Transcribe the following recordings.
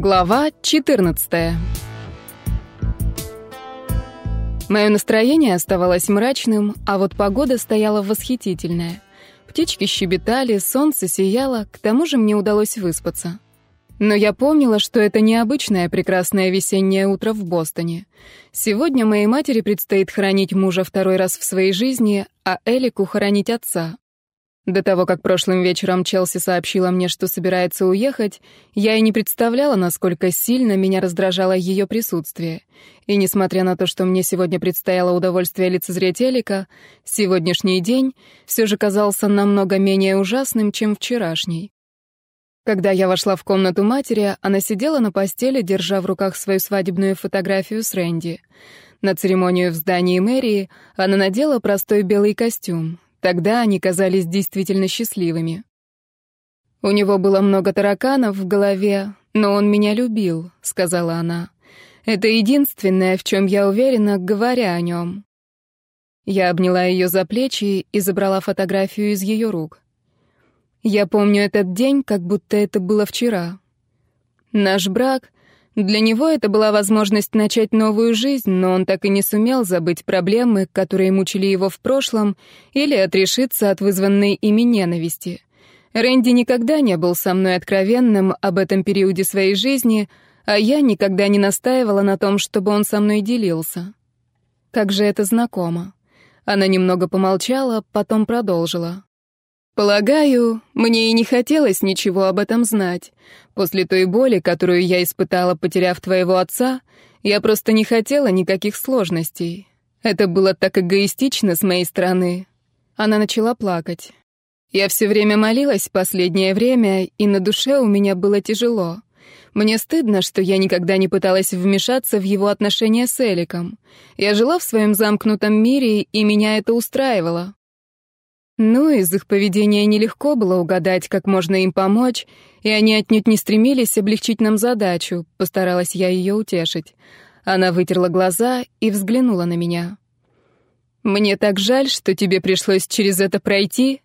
Глава 14 Мое настроение оставалось мрачным, а вот погода стояла восхитительная. Птички щебетали, солнце сияло, к тому же мне удалось выспаться. Но я помнила, что это необычное прекрасное весеннее утро в Бостоне. Сегодня моей матери предстоит хоронить мужа второй раз в своей жизни, а Элику хоронить отца. До того, как прошлым вечером Челси сообщила мне, что собирается уехать, я и не представляла, насколько сильно меня раздражало ее присутствие. И несмотря на то, что мне сегодня предстояло удовольствие лицезреть Элика, сегодняшний день все же казался намного менее ужасным, чем вчерашний. Когда я вошла в комнату матери, она сидела на постели, держа в руках свою свадебную фотографию с Рэнди. На церемонию в здании мэрии она надела простой белый костюм. Тогда они казались действительно счастливыми. «У него было много тараканов в голове, но он меня любил», — сказала она. «Это единственное, в чем я уверена, говоря о нем». Я обняла ее за плечи и забрала фотографию из ее рук. Я помню этот день, как будто это было вчера. Наш брак для него это была возможность начать новую жизнь, но он так и не сумел забыть проблемы, которые мучили его в прошлом, или отрешиться от вызванной ими ненависти. Рэнди никогда не был со мной откровенным об этом периоде своей жизни, а я никогда не настаивала на том, чтобы он со мной делился. Как же это знакомо. Она немного помолчала, потом продолжила. Полагаю, мне и не хотелось ничего об этом знать. После той боли, которую я испытала, потеряв твоего отца, я просто не хотела никаких сложностей. Это было так эгоистично с моей стороны. Она начала плакать. Я все время молилась последнее время, и на душе у меня было тяжело. Мне стыдно, что я никогда не пыталась вмешаться в его отношения с Эликом. Я жила в своем замкнутом мире, и меня это устраивало. Ну, из их поведения нелегко было угадать, как можно им помочь, и они отнюдь не стремились облегчить нам задачу, постаралась я ее утешить. Она вытерла глаза и взглянула на меня. «Мне так жаль, что тебе пришлось через это пройти».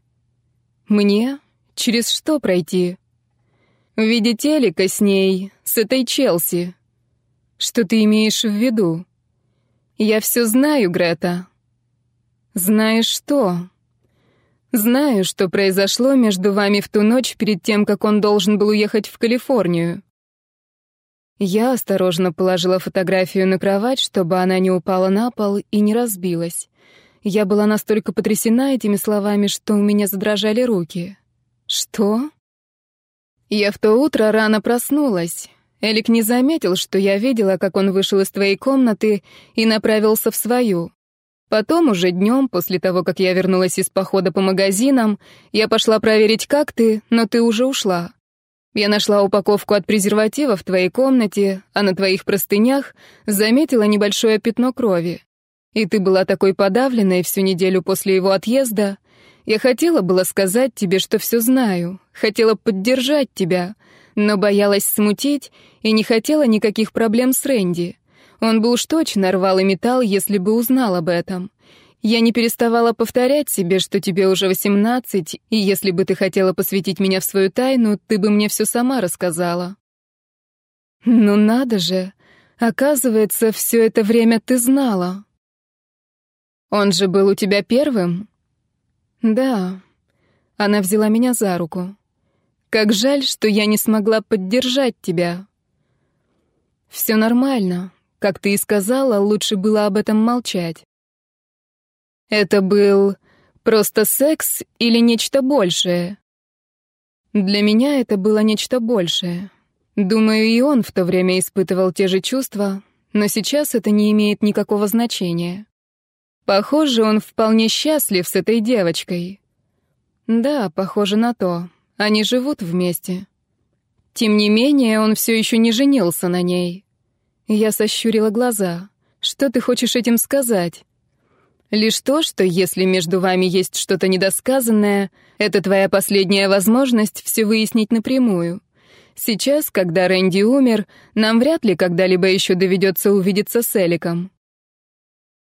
«Мне? Через что пройти?» «Видеть телека с ней, с этой Челси». «Что ты имеешь в виду?» «Я все знаю, Грета». «Знаешь что?» Знаю, что произошло между вами в ту ночь перед тем, как он должен был уехать в Калифорнию. Я осторожно положила фотографию на кровать, чтобы она не упала на пол и не разбилась. Я была настолько потрясена этими словами, что у меня задрожали руки. Что? Я в то утро рано проснулась. Элик не заметил, что я видела, как он вышел из твоей комнаты и направился в свою. Потом, уже днем, после того, как я вернулась из похода по магазинам, я пошла проверить, как ты, но ты уже ушла. Я нашла упаковку от презерватива в твоей комнате, а на твоих простынях заметила небольшое пятно крови. И ты была такой подавленной всю неделю после его отъезда. Я хотела было сказать тебе, что все знаю, хотела поддержать тебя, но боялась смутить и не хотела никаких проблем с Рэнди. Он бы уж точно рвал и металл, если бы узнал об этом. Я не переставала повторять себе, что тебе уже восемнадцать, и если бы ты хотела посвятить меня в свою тайну, ты бы мне все сама рассказала. Ну надо же, оказывается, все это время ты знала. Он же был у тебя первым? Да. Она взяла меня за руку. Как жаль, что я не смогла поддержать тебя. Все нормально. Как ты и сказала, лучше было об этом молчать. Это был просто секс или нечто большее? Для меня это было нечто большее. Думаю, и он в то время испытывал те же чувства, но сейчас это не имеет никакого значения. Похоже, он вполне счастлив с этой девочкой. Да, похоже на то. Они живут вместе. Тем не менее, он все еще не женился на ней. Я сощурила глаза. «Что ты хочешь этим сказать?» «Лишь то, что если между вами есть что-то недосказанное, это твоя последняя возможность все выяснить напрямую. Сейчас, когда Рэнди умер, нам вряд ли когда-либо еще доведется увидеться с Эликом».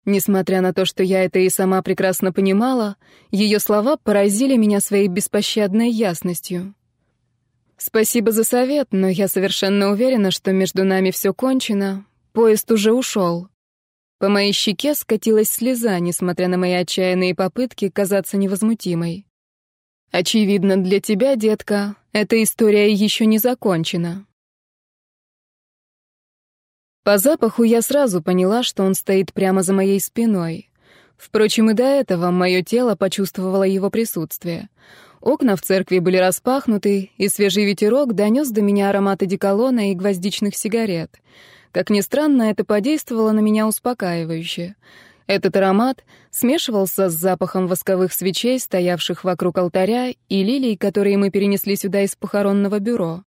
Несмотря на то, что я это и сама прекрасно понимала, ее слова поразили меня своей беспощадной ясностью. «Спасибо за совет, но я совершенно уверена, что между нами все кончено. Поезд уже ушел». По моей щеке скатилась слеза, несмотря на мои отчаянные попытки казаться невозмутимой. «Очевидно, для тебя, детка, эта история еще не закончена». По запаху я сразу поняла, что он стоит прямо за моей спиной. Впрочем, и до этого мое тело почувствовало его присутствие. Окна в церкви были распахнуты, и свежий ветерок донес до меня аромат одеколона и гвоздичных сигарет. Как ни странно, это подействовало на меня успокаивающе. Этот аромат смешивался с запахом восковых свечей, стоявших вокруг алтаря, и лилий, которые мы перенесли сюда из похоронного бюро.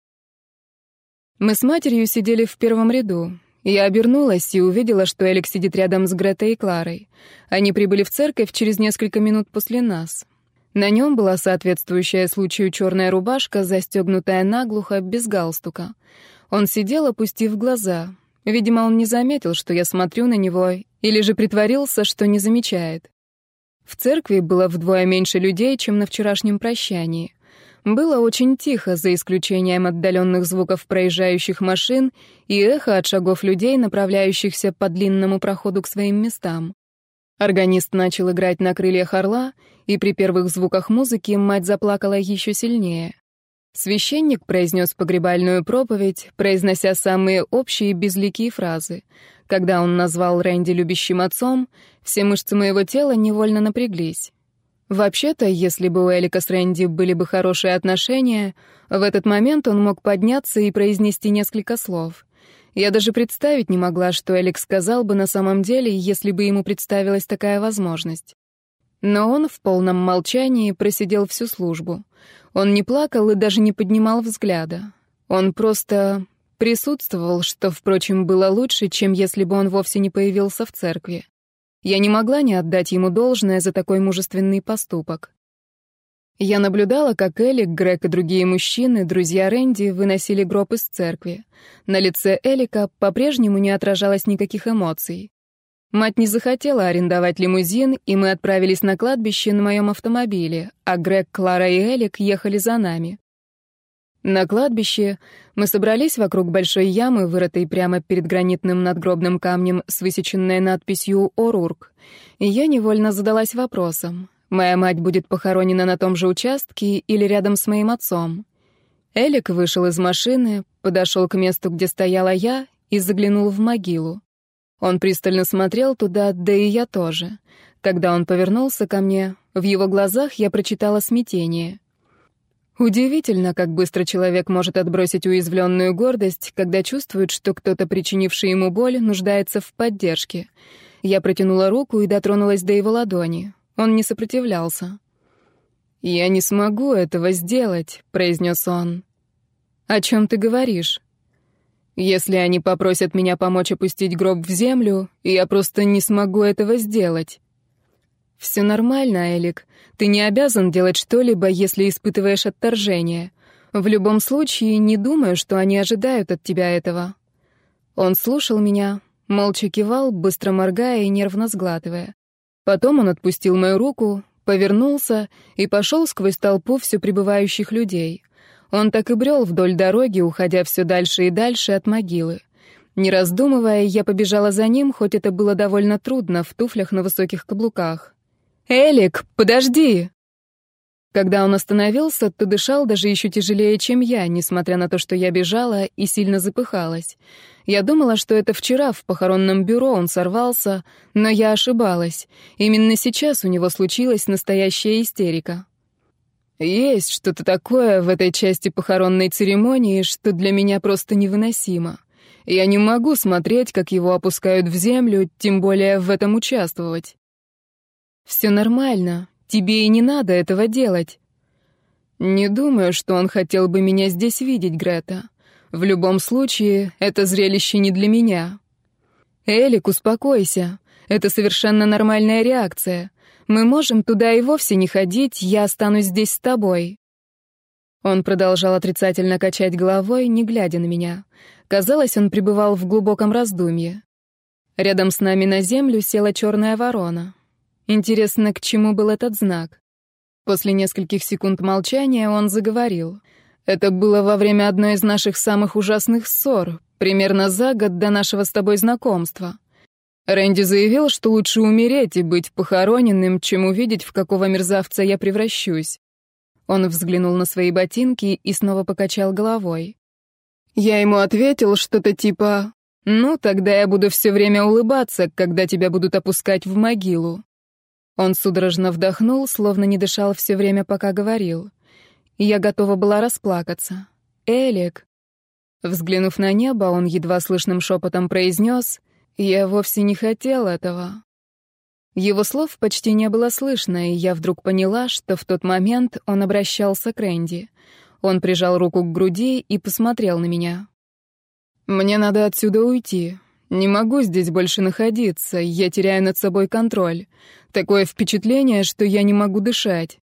Мы с матерью сидели в первом ряду. Я обернулась и увидела, что Элик сидит рядом с Гретой и Кларой. Они прибыли в церковь через несколько минут после нас. На нем была соответствующая случаю черная рубашка, застегнутая наглухо, без галстука. Он сидел, опустив глаза. Видимо, он не заметил, что я смотрю на него, или же притворился, что не замечает. В церкви было вдвое меньше людей, чем на вчерашнем прощании. Было очень тихо, за исключением отдаленных звуков проезжающих машин и эхо от шагов людей, направляющихся по длинному проходу к своим местам. Органист начал играть на крыльях орла, и при первых звуках музыки мать заплакала еще сильнее. Священник произнес погребальную проповедь, произнося самые общие безликие фразы. Когда он назвал Рэнди любящим отцом, все мышцы моего тела невольно напряглись. Вообще-то, если бы у Элика с Рэнди были бы хорошие отношения, в этот момент он мог подняться и произнести несколько слов. Я даже представить не могла, что Элик сказал бы на самом деле, если бы ему представилась такая возможность. Но он в полном молчании просидел всю службу. Он не плакал и даже не поднимал взгляда. Он просто присутствовал, что, впрочем, было лучше, чем если бы он вовсе не появился в церкви. Я не могла не отдать ему должное за такой мужественный поступок. Я наблюдала, как Элик, Грег и другие мужчины, друзья Рэнди, выносили гроб из церкви. На лице Элика по-прежнему не отражалось никаких эмоций. Мать не захотела арендовать лимузин, и мы отправились на кладбище на моем автомобиле, а Грег, Клара и Элик ехали за нами. На кладбище мы собрались вокруг большой ямы, вырытой прямо перед гранитным надгробным камнем с высеченной надписью «Орург», и я невольно задалась вопросом, Моя мать будет похоронена на том же участке или рядом с моим отцом. Элик вышел из машины, подошел к месту, где стояла я, и заглянул в могилу. Он пристально смотрел туда, да и я тоже. Когда он повернулся ко мне, в его глазах я прочитала смятение. Удивительно, как быстро человек может отбросить уязвленную гордость, когда чувствует, что кто-то, причинивший ему боль, нуждается в поддержке. Я протянула руку и дотронулась до его ладони. Он не сопротивлялся. «Я не смогу этого сделать», — произнес он. «О чем ты говоришь?» «Если они попросят меня помочь опустить гроб в землю, я просто не смогу этого сделать». «Все нормально, Элик. Ты не обязан делать что-либо, если испытываешь отторжение. В любом случае, не думаю, что они ожидают от тебя этого». Он слушал меня, молча кивал, быстро моргая и нервно сглатывая. Потом он отпустил мою руку, повернулся и пошел сквозь толпу все прибывающих людей. Он так и брел вдоль дороги, уходя все дальше и дальше от могилы. Не раздумывая, я побежала за ним, хоть это было довольно трудно в туфлях на высоких каблуках. «Элик, подожди!» Когда он остановился, то дышал даже еще тяжелее, чем я, несмотря на то, что я бежала и сильно запыхалась. Я думала, что это вчера в похоронном бюро он сорвался, но я ошибалась. Именно сейчас у него случилась настоящая истерика. Есть что-то такое в этой части похоронной церемонии, что для меня просто невыносимо. Я не могу смотреть, как его опускают в землю, тем более в этом участвовать. Все нормально, Тебе и не надо этого делать. Не думаю, что он хотел бы меня здесь видеть, Грета. В любом случае, это зрелище не для меня. Элик, успокойся. Это совершенно нормальная реакция. Мы можем туда и вовсе не ходить, я останусь здесь с тобой. Он продолжал отрицательно качать головой, не глядя на меня. Казалось, он пребывал в глубоком раздумье. Рядом с нами на землю села черная ворона. Интересно, к чему был этот знак? После нескольких секунд молчания он заговорил. Это было во время одной из наших самых ужасных ссор, примерно за год до нашего с тобой знакомства. Рэнди заявил, что лучше умереть и быть похороненным, чем увидеть, в какого мерзавца я превращусь. Он взглянул на свои ботинки и снова покачал головой. Я ему ответил что-то типа «Ну, тогда я буду все время улыбаться, когда тебя будут опускать в могилу». Он судорожно вдохнул, словно не дышал все время, пока говорил. Я готова была расплакаться. «Элик». Взглянув на небо, он едва слышным шепотом произнес «Я вовсе не хотел этого». Его слов почти не было слышно, и я вдруг поняла, что в тот момент он обращался к Рэнди. Он прижал руку к груди и посмотрел на меня. «Мне надо отсюда уйти. Не могу здесь больше находиться, я теряю над собой контроль. Такое впечатление, что я не могу дышать».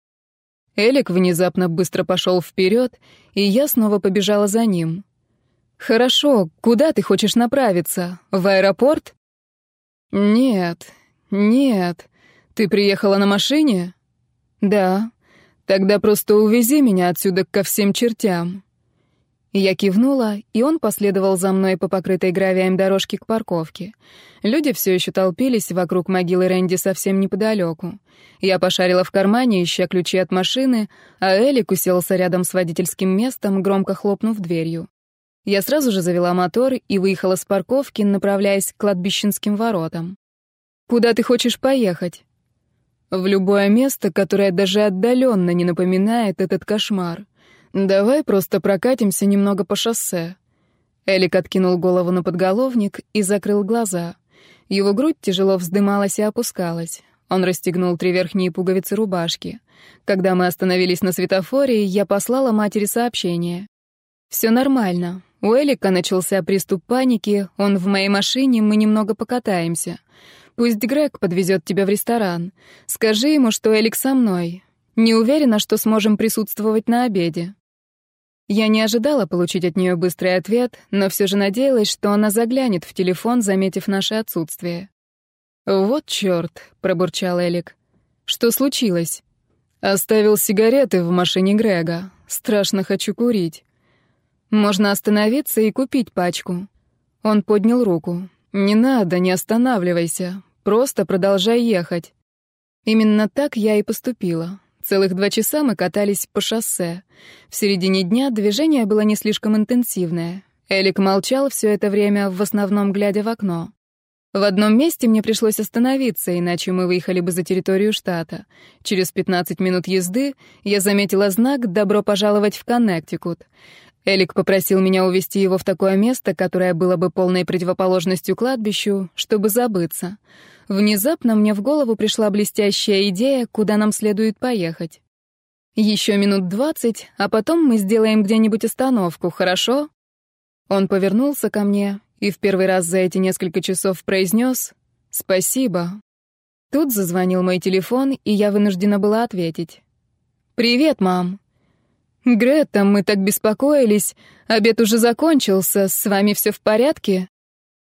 Элик внезапно быстро пошел вперед, и я снова побежала за ним. «Хорошо, куда ты хочешь направиться? В аэропорт?» «Нет, «Нет. Ты приехала на машине?» «Да. Тогда просто увези меня отсюда ко всем чертям». Я кивнула, и он последовал за мной по покрытой гравием дорожке к парковке. Люди все еще толпились вокруг могилы Рэнди совсем неподалеку. Я пошарила в кармане, ища ключи от машины, а Элик уселся рядом с водительским местом, громко хлопнув дверью. Я сразу же завела мотор и выехала с парковки, направляясь к кладбищенским воротам. Куда ты хочешь поехать? В любое место, которое даже отдаленно не напоминает этот кошмар. Давай просто прокатимся немного по шоссе. Элик откинул голову на подголовник и закрыл глаза. Его грудь тяжело вздымалась и опускалась. Он расстегнул три верхние пуговицы рубашки. Когда мы остановились на светофоре, я послала матери сообщение. «Все нормально. У Элика начался приступ паники, он в моей машине, мы немного покатаемся. Пусть Грег подвезет тебя в ресторан. Скажи ему, что Элик со мной. Не уверена, что сможем присутствовать на обеде». Я не ожидала получить от нее быстрый ответ, но все же надеялась, что она заглянет в телефон, заметив наше отсутствие. «Вот черт», — пробурчал Элик. «Что случилось?» «Оставил сигареты в машине Грега. Страшно хочу курить. Можно остановиться и купить пачку». Он поднял руку. «Не надо, не останавливайся. Просто продолжай ехать. Именно так я и поступила. Целых два часа мы катались по шоссе. В середине дня движение было не слишком интенсивное. Элик молчал все это время, в основном глядя в окно. В одном месте мне пришлось остановиться, иначе мы выехали бы за территорию штата. Через 15 минут езды я заметила знак «Добро пожаловать в Коннектикут». Элик попросил меня увезти его в такое место, которое было бы полной противоположностью кладбищу, чтобы забыться. Внезапно мне в голову пришла блестящая идея, куда нам следует поехать. Еще минут двадцать, а потом мы сделаем где-нибудь остановку, хорошо? Он повернулся ко мне и в первый раз за эти несколько часов произнес «Спасибо». Тут зазвонил мой телефон, и я вынуждена была ответить. «Привет, мам». «Грета, мы так беспокоились. Обед уже закончился. С вами все в порядке?»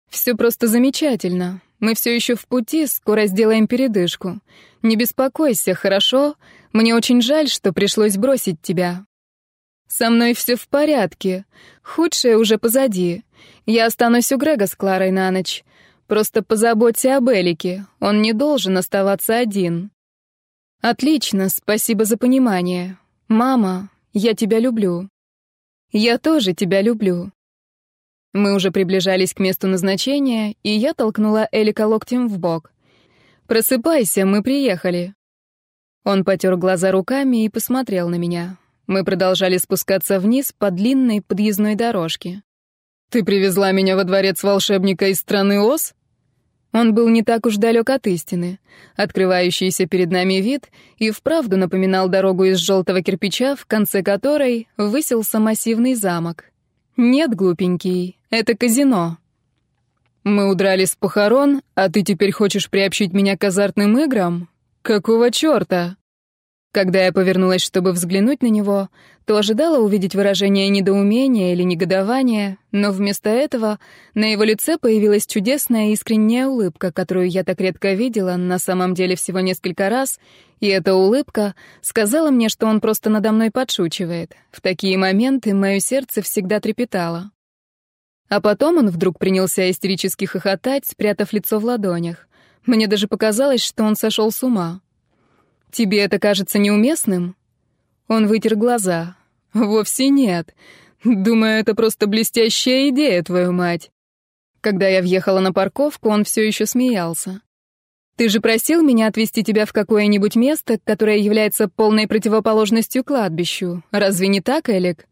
«Все просто замечательно. Мы все еще в пути, скоро сделаем передышку. Не беспокойся, хорошо? Мне очень жаль, что пришлось бросить тебя». «Со мной все в порядке. Худшее уже позади. Я останусь у Грега с Кларой на ночь. Просто позаботься об Элике. Он не должен оставаться один». «Отлично, спасибо за понимание. Мама, я тебя люблю. Я тоже тебя люблю. Мы уже приближались к месту назначения, и я толкнула Элика локтем в бок. «Просыпайся, мы приехали». Он потер глаза руками и посмотрел на меня. Мы продолжали спускаться вниз по длинной подъездной дорожке. «Ты привезла меня во дворец волшебника из страны Оз?» Он был не так уж далек от истины. Открывающийся перед нами вид и вправду напоминал дорогу из желтого кирпича, в конце которой высился массивный замок. Нет, глупенький, это казино. Мы удрали с похорон, а ты теперь хочешь приобщить меня к азартным играм? Какого чёрта? Когда я повернулась, чтобы взглянуть на него, то ожидала увидеть выражение недоумения или негодования, но вместо этого на его лице появилась чудесная искренняя улыбка, которую я так редко видела, на самом деле всего несколько раз, и эта улыбка сказала мне, что он просто надо мной подшучивает. В такие моменты мое сердце всегда трепетало. А потом он вдруг принялся истерически хохотать, спрятав лицо в ладонях. Мне даже показалось, что он сошел с ума. Тебе это кажется неуместным? Он вытер глаза. Вовсе нет. Думаю, это просто блестящая идея, твою мать. Когда я въехала на парковку, он все еще смеялся. Ты же просил меня отвезти тебя в какое-нибудь место, которое является полной противоположностью кладбищу. Разве не так, Элик?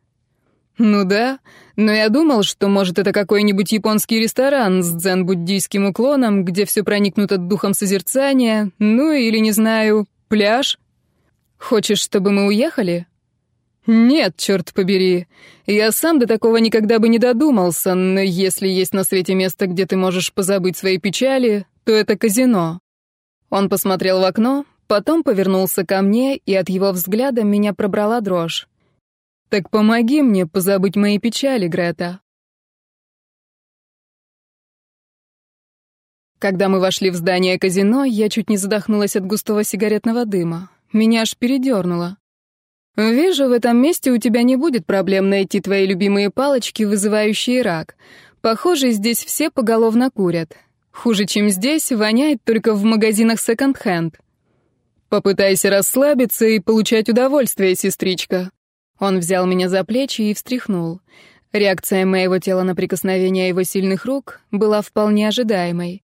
Ну да, но я думал, что, может, это какой-нибудь японский ресторан с дзен-буддийским уклоном, где все проникнуто духом созерцания, ну или, не знаю, Пляж? Хочешь, чтобы мы уехали? Нет, черт побери. Я сам до такого никогда бы не додумался, но если есть на свете место, где ты можешь позабыть свои печали, то это казино. Он посмотрел в окно, потом повернулся ко мне, и от его взгляда меня пробрала дрожь. Так помоги мне позабыть мои печали, Грета. Когда мы вошли в здание казино, я чуть не задохнулась от густого сигаретного дыма. Меня аж передернуло. «Вижу, в этом месте у тебя не будет проблем найти твои любимые палочки, вызывающие рак. Похоже, здесь все поголовно курят. Хуже, чем здесь, воняет только в магазинах секонд-хенд. Попытайся расслабиться и получать удовольствие, сестричка». Он взял меня за плечи и встряхнул. Реакция моего тела на прикосновение его сильных рук была вполне ожидаемой.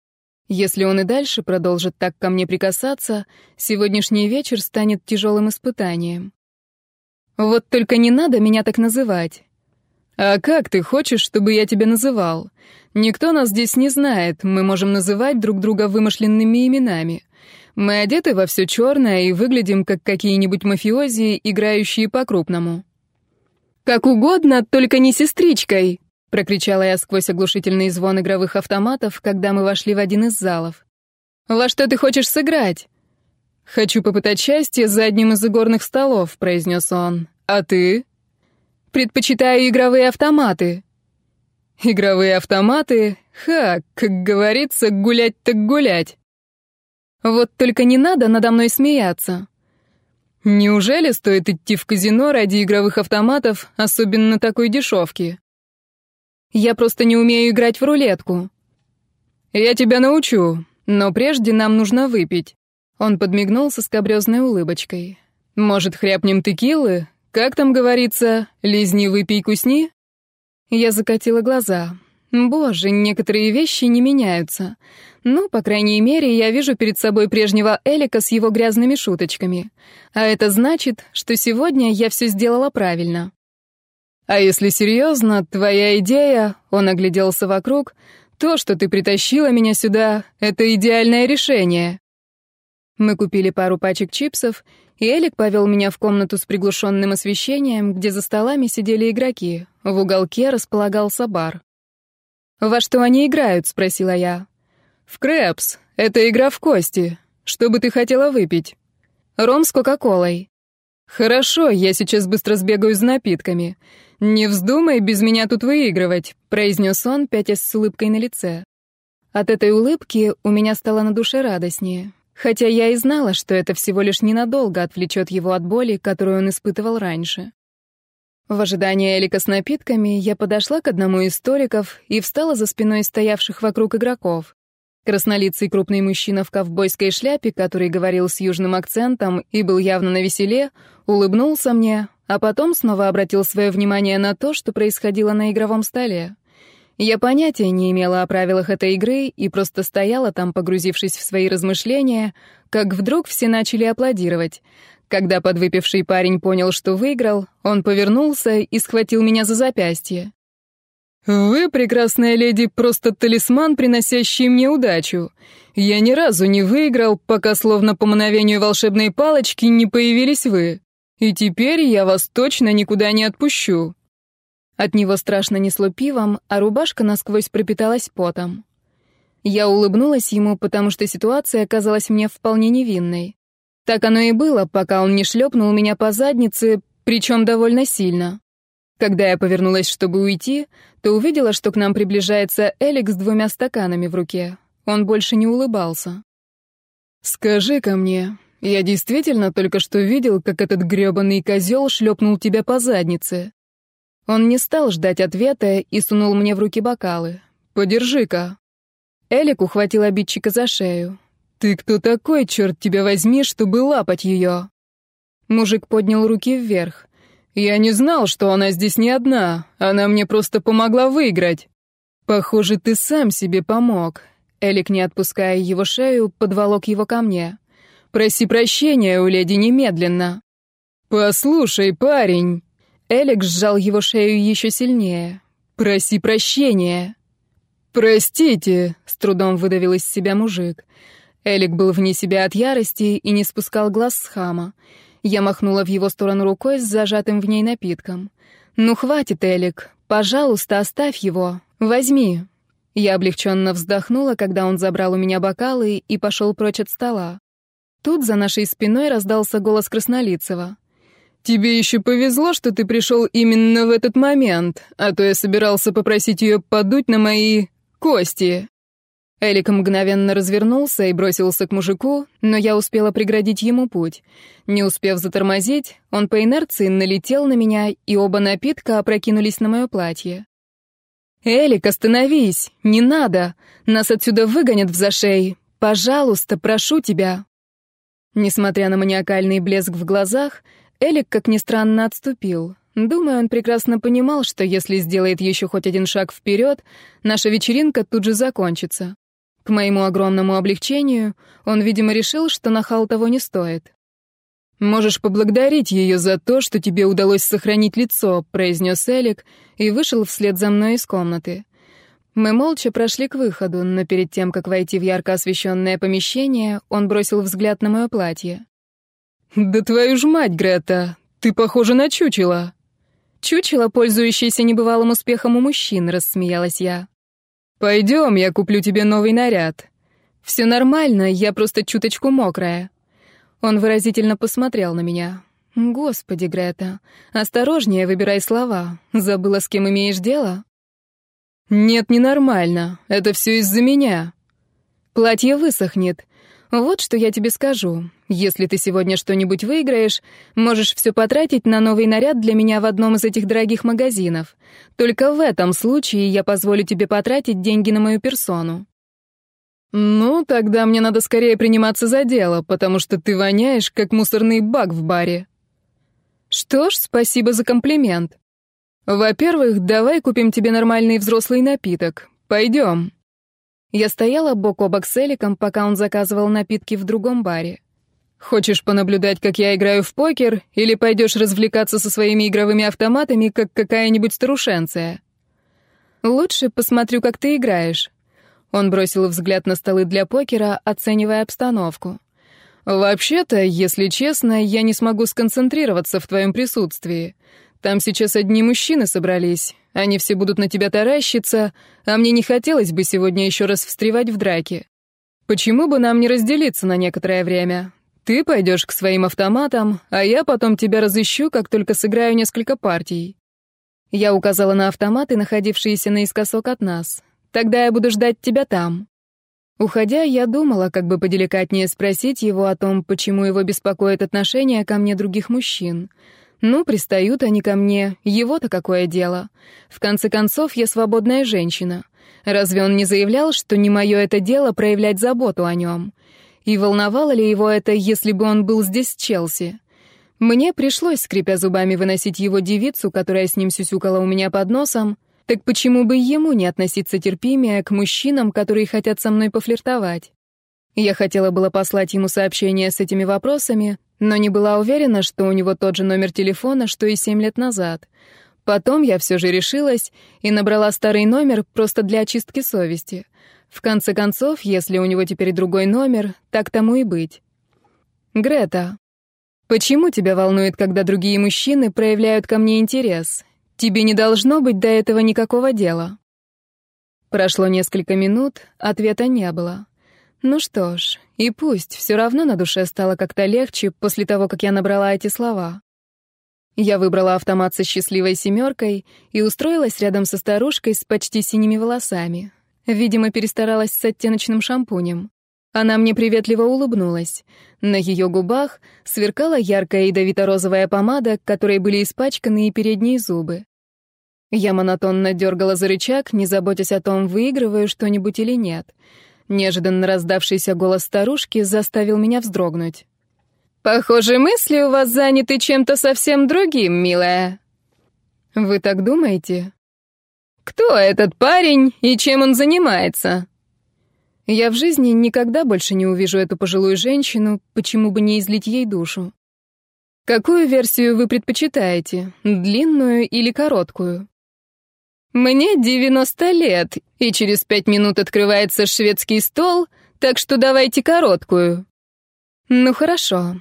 Если он и дальше продолжит так ко мне прикасаться, сегодняшний вечер станет тяжелым испытанием. Вот только не надо меня так называть. А как ты хочешь, чтобы я тебя называл? Никто нас здесь не знает, мы можем называть друг друга вымышленными именами. Мы одеты во все черное и выглядим как какие-нибудь мафиози, играющие по-крупному. Как угодно, только не сестричкой, прокричала я сквозь оглушительный звон игровых автоматов, когда мы вошли в один из залов. «Во что ты хочешь сыграть?» «Хочу попытать счастье за одним из игорных столов», — произнес он. «А ты?» «Предпочитаю игровые автоматы». «Игровые автоматы? Ха, как говорится, гулять так гулять». «Вот только не надо надо мной смеяться». «Неужели стоит идти в казино ради игровых автоматов, особенно такой дешевки?» Я просто не умею играть в рулетку. Я тебя научу, но прежде нам нужно выпить. Он подмигнул со скобрёзной улыбочкой. Может, хряпнем текилы? Как там говорится, лизни, выпей, кусни? Я закатила глаза. Боже, некоторые вещи не меняются. Ну, по крайней мере, я вижу перед собой прежнего Элика с его грязными шуточками. А это значит, что сегодня я все сделала правильно. А если серьезно, твоя идея, он огляделся вокруг, то, что ты притащила меня сюда, это идеальное решение. Мы купили пару пачек чипсов, и Элик повел меня в комнату с приглушенным освещением, где за столами сидели игроки. В уголке располагался бар. «Во что они играют?» — спросила я. «В крэпс. Это игра в кости. Что бы ты хотела выпить?» «Ром с Кока-Колой». «Хорошо, я сейчас быстро сбегаю за напитками. «Не вздумай без меня тут выигрывать», — произнес он, пятясь с улыбкой на лице. От этой улыбки у меня стало на душе радостнее, хотя я и знала, что это всего лишь ненадолго отвлечет его от боли, которую он испытывал раньше. В ожидании Элика с напитками я подошла к одному из столиков и встала за спиной стоявших вокруг игроков. Краснолицый крупный мужчина в ковбойской шляпе, который говорил с южным акцентом и был явно на веселе, улыбнулся мне, а потом снова обратил свое внимание на то, что происходило на игровом столе. Я понятия не имела о правилах этой игры и просто стояла там, погрузившись в свои размышления, как вдруг все начали аплодировать. Когда подвыпивший парень понял, что выиграл, он повернулся и схватил меня за запястье. «Вы, прекрасная леди, просто талисман, приносящий мне удачу. Я ни разу не выиграл, пока словно по мановению волшебной палочки не появились вы. И теперь я вас точно никуда не отпущу». От него страшно несло пивом, а рубашка насквозь пропиталась потом. Я улыбнулась ему, потому что ситуация оказалась мне вполне невинной. Так оно и было, пока он не шлепнул меня по заднице, причем довольно сильно. Когда я повернулась, чтобы уйти, то увидела, что к нам приближается Элик с двумя стаканами в руке. Он больше не улыбался. «Скажи-ка мне, я действительно только что видел, как этот грёбаный козел шлепнул тебя по заднице?» Он не стал ждать ответа и сунул мне в руки бокалы. «Подержи-ка». Элик ухватил обидчика за шею. «Ты кто такой, черт тебя возьми, чтобы лапать ее?» Мужик поднял руки вверх. «Я не знал, что она здесь не одна. Она мне просто помогла выиграть». «Похоже, ты сам себе помог». Элик, не отпуская его шею, подволок его ко мне. «Проси прощения у леди немедленно». «Послушай, парень». Элик сжал его шею еще сильнее. «Проси прощения». «Простите», — с трудом выдавил из себя мужик. Элик был вне себя от ярости и не спускал глаз с хама. Я махнула в его сторону рукой с зажатым в ней напитком. «Ну, хватит, Элик. Пожалуйста, оставь его. Возьми». Я облегченно вздохнула, когда он забрал у меня бокалы и пошел прочь от стола. Тут за нашей спиной раздался голос Краснолицева. «Тебе еще повезло, что ты пришел именно в этот момент, а то я собирался попросить ее подуть на мои кости». Элик мгновенно развернулся и бросился к мужику, но я успела преградить ему путь. Не успев затормозить, он по инерции налетел на меня, и оба напитка опрокинулись на мое платье. «Элик, остановись! Не надо! Нас отсюда выгонят в зашей! Пожалуйста, прошу тебя!» Несмотря на маниакальный блеск в глазах, Элик, как ни странно, отступил. Думаю, он прекрасно понимал, что если сделает еще хоть один шаг вперед, наша вечеринка тут же закончится. К моему огромному облегчению, он, видимо, решил, что нахал того не стоит. «Можешь поблагодарить ее за то, что тебе удалось сохранить лицо», — произнес Элик и вышел вслед за мной из комнаты. Мы молча прошли к выходу, но перед тем, как войти в ярко освещенное помещение, он бросил взгляд на мое платье. «Да твою ж мать, Грета! Ты похожа на чучело!» «Чучело, пользующееся небывалым успехом у мужчин», — рассмеялась я. «Пойдем, я куплю тебе новый наряд». «Все нормально, я просто чуточку мокрая». Он выразительно посмотрел на меня. «Господи, Грета, осторожнее выбирай слова. Забыла, с кем имеешь дело?» «Нет, ненормально. Это все из-за меня». «Платье высохнет. Вот что я тебе скажу. Если ты сегодня что-нибудь выиграешь, можешь все потратить на новый наряд для меня в одном из этих дорогих магазинов. Только в этом случае я позволю тебе потратить деньги на мою персону. Ну, тогда мне надо скорее приниматься за дело, потому что ты воняешь, как мусорный бак в баре. Что ж, спасибо за комплимент. Во-первых, давай купим тебе нормальный взрослый напиток. Пойдем. Я стояла бок о бок с Эликом, пока он заказывал напитки в другом баре. «Хочешь понаблюдать, как я играю в покер, или пойдешь развлекаться со своими игровыми автоматами, как какая-нибудь старушенция?» «Лучше посмотрю, как ты играешь». Он бросил взгляд на столы для покера, оценивая обстановку. «Вообще-то, если честно, я не смогу сконцентрироваться в твоем присутствии. Там сейчас одни мужчины собрались. Они все будут на тебя таращиться, а мне не хотелось бы сегодня еще раз встревать в драке. Почему бы нам не разделиться на некоторое время? Ты пойдешь к своим автоматам, а я потом тебя разыщу, как только сыграю несколько партий. Я указала на автоматы, находившиеся наискосок от нас. Тогда я буду ждать тебя там. Уходя, я думала, как бы поделикатнее спросить его о том, почему его беспокоит отношение ко мне других мужчин. Ну, пристают они ко мне, его-то какое дело. В конце концов, я свободная женщина. Разве он не заявлял, что не мое это дело проявлять заботу о нем? И волновало ли его это, если бы он был здесь Челси? Мне пришлось, скрипя зубами, выносить его девицу, которая с ним сюсюкала у меня под носом. Так почему бы ему не относиться терпимее к мужчинам, которые хотят со мной пофлиртовать? Я хотела было послать ему сообщение с этими вопросами, но не была уверена, что у него тот же номер телефона, что и семь лет назад. Потом я все же решилась и набрала старый номер просто для очистки совести. В конце концов, если у него теперь другой номер, так тому и быть. Грета, почему тебя волнует, когда другие мужчины проявляют ко мне интерес? Тебе не должно быть до этого никакого дела. Прошло несколько минут, ответа не было. Ну что ж, И пусть, все равно на душе стало как-то легче после того, как я набрала эти слова. Я выбрала автомат со счастливой семеркой и устроилась рядом со старушкой с почти синими волосами. Видимо, перестаралась с оттеночным шампунем. Она мне приветливо улыбнулась. На ее губах сверкала яркая ядовито-розовая помада, которой были испачканы и передние зубы. Я монотонно дергала за рычаг, не заботясь о том, выигрываю что-нибудь или нет. Неожиданно раздавшийся голос старушки заставил меня вздрогнуть. «Похоже, мысли у вас заняты чем-то совсем другим, милая». «Вы так думаете?» «Кто этот парень и чем он занимается?» Я в жизни никогда больше не увижу эту пожилую женщину, почему бы не излить ей душу. Какую версию вы предпочитаете, длинную или короткую? Мне 90 лет, и через пять минут открывается шведский стол, так что давайте короткую. Ну хорошо.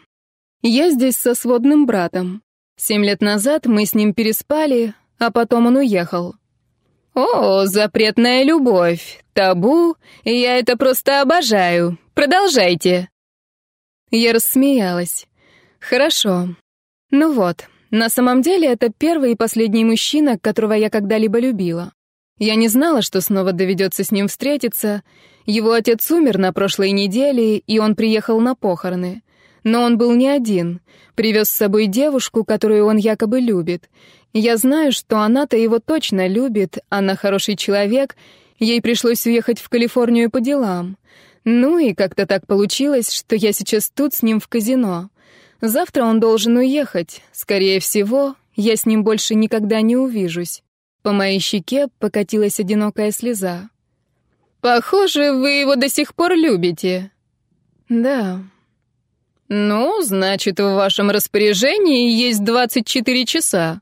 Я здесь со сводным братом. Семь лет назад мы с ним переспали, а потом он уехал. «О, запретная любовь, табу, я это просто обожаю. Продолжайте». Я рассмеялась. «Хорошо. Ну вот, на самом деле это первый и последний мужчина, которого я когда-либо любила. Я не знала, что снова доведется с ним встретиться. Его отец умер на прошлой неделе, и он приехал на похороны. Но он был не один. Привез с собой девушку, которую он якобы любит. Я знаю, что она-то его точно любит, она хороший человек, ей пришлось уехать в Калифорнию по делам. Ну и как-то так получилось, что я сейчас тут с ним в казино. Завтра он должен уехать. Скорее всего, я с ним больше никогда не увижусь. По моей щеке покатилась одинокая слеза. «Похоже, вы его до сих пор любите». «Да». «Ну, значит, в вашем распоряжении есть 24 часа».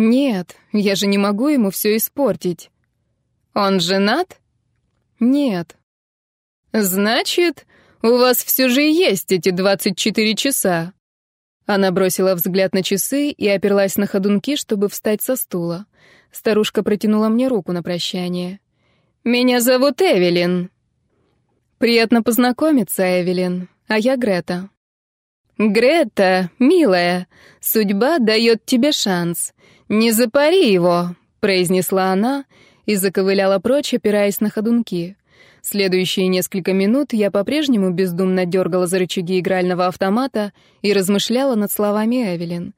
«Нет, я же не могу ему все испортить». «Он женат?» «Нет». «Значит, у вас все же есть эти 24 часа». Она бросила взгляд на часы и оперлась на ходунки, чтобы встать со стула. Старушка протянула мне руку на прощание. «Меня зовут Эвелин». «Приятно познакомиться, Эвелин. А я Грета». «Грета, милая, судьба дает тебе шанс. «Не запари его», — произнесла она и заковыляла прочь, опираясь на ходунки. Следующие несколько минут я по-прежнему бездумно дергала за рычаги игрального автомата и размышляла над словами Эвелин.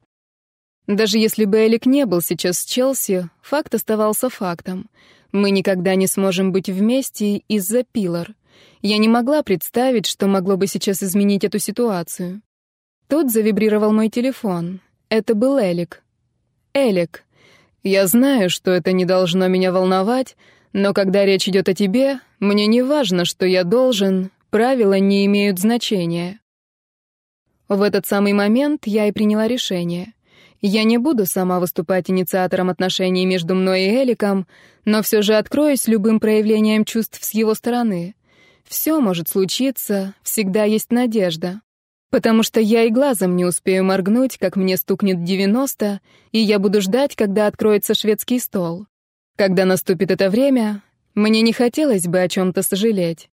Даже если бы Элик не был сейчас с Челси, факт оставался фактом. Мы никогда не сможем быть вместе из-за Пилар. Я не могла представить, что могло бы сейчас изменить эту ситуацию. Тут завибрировал мой телефон. Это был Элик. Элик, я знаю, что это не должно меня волновать, но когда речь идет о тебе, мне не важно, что я должен, правила не имеют значения. В этот самый момент я и приняла решение. Я не буду сама выступать инициатором отношений между мной и Эликом, но все же откроюсь любым проявлением чувств с его стороны. Все может случиться, всегда есть надежда. Потому что я и глазом не успею моргнуть, как мне стукнет 90, и я буду ждать, когда откроется шведский стол. Когда наступит это время, мне не хотелось бы о чем-то сожалеть.